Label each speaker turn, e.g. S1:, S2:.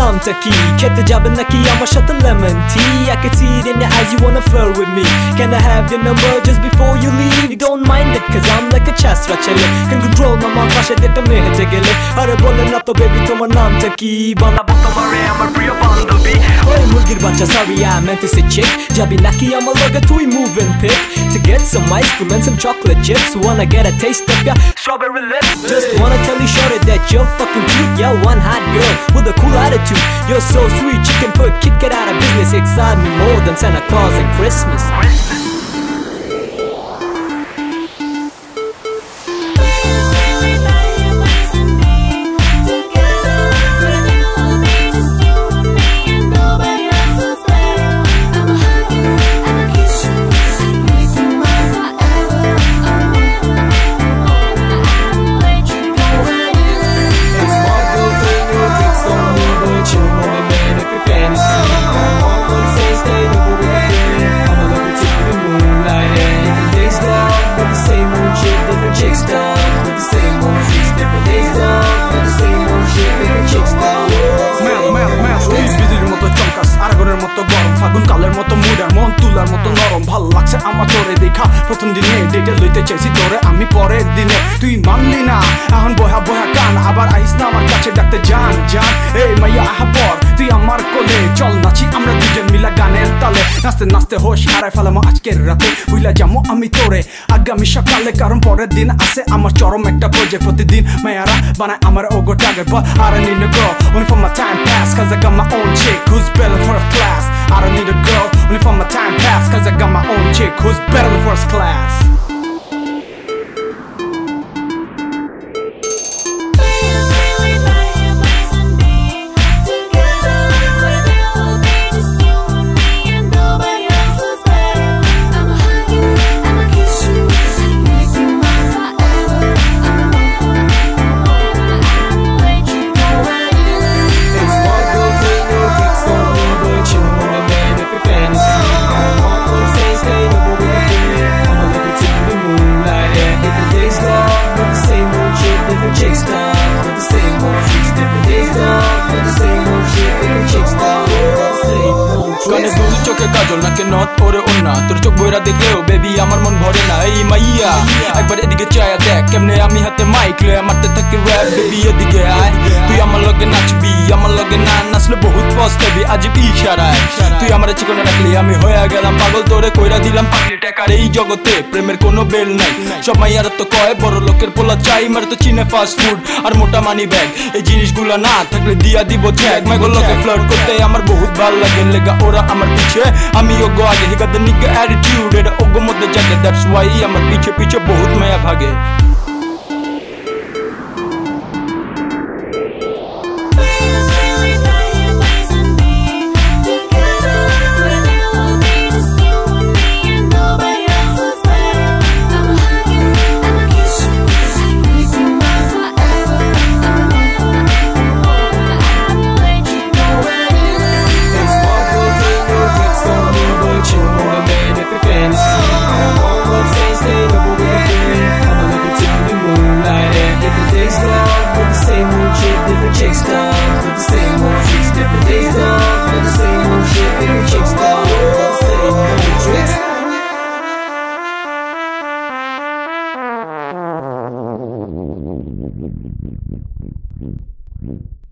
S1: নামটা কি খেতে যাবেন নাকি আমার সাথে lemon tea I can see it in your eyes you wanna flirt with me Can I have your number just before you leave You don't mind it cause I'm like a chasra ছেলে Can control আমার পাশে যেটা মেহেতে গেলে আরে বলে না তো baby তোমার নামটা কি বানাবো তোমারে আমার প্রিয় বান্ধবী ওই মুরগির বাচ্চা sorry I meant to say chick যাবি নাকি আমার লগে তুই moving pick To get some ice cream and some chocolate chips. Wanna get a taste of your strawberry lips. Just wanna tell you shorty that you're fucking cute. You're one hot girl with a cool attitude. You're so sweet you can put Kit Kat out of business. Excite me more than Santa Claus and Christmas.
S2: মেল মতো মুডার মন, তুলার মতো নরম। ভালো লাগছে আমার তোরে দেখা। প্রথম দিনে ডেটে লইতে চাইছি তোরে, আমি পরের দিনে। তুই মানলি না, এখন বহা বহা কান আবার আইস না আমার কাছে, ডাকতে জান জান এই মাইয়া, আহা পর, তুই আমার কোলে। চল নাচি আমরা দুজন মিলা গানের তালে। নাচতে নাচতে হোশ হারাই ফেলামো আজকের রাতে। বুইলা যাব আমি তোরে। আগামী সকালে, কারণ পরের দিন আসে আমার চরম একটা প্রজেক্ট প্রতিদিন। মায়ারা বানায় আমার ওগো target don't need a girl only for my time pass, cause I got my own chick who's better than first class. I don't a only for my time pass cause I got my own chick who's better than first class
S3: কাজল নাকে নথ ওরে ওনা তোর চোখ বইরা দেখলেও baby আমার মন ভরে না। এই মাইয়া, একবার এদিকে চায়া দেখ কেমনে আমি হাতে মাইক লয়ে মারতে থাকি র‍্যাপ বেবি এদিকে আয়, তুই আমার লগে নাচবি। আমার লগে না নাচলে বহুত পস্তাবি আজব ইশারায় তুই আমার চিকনে রাখলি, আমি হয়ে গেলাম পাগল, তোরে কইরা দিলাম, পাগলি টাকার এই জগতে প্রেমের কোনো বেল নাই। সব মাইয়ারা তো কয়, বড় লোকের পোলা চাই, মার তো চিনে ফাস্ট ফুড আর মোটা মানি ব্যাগ এই জিনিসগুলো না থাকলে দিয়া দিব ঠ্যাক মাইগো লোকে ফ্লার্ট করতে আমার বহুত ভালো লাগে, লেগা ওরা আমার পিছে। আমি ওগো আগে হিগা দ্য নিগা অ্যাটিটিউড এটা ওগো মধ্যে জাগে দ্যাটস ওয়াই আমার পিছে পিছে বহুত মায়া ভাগে।
S1: I'm double. I'ma look the moonlight days the same old different chicks the same old different days the same old different chicks the same old tricks.
S4: Mm-hmm.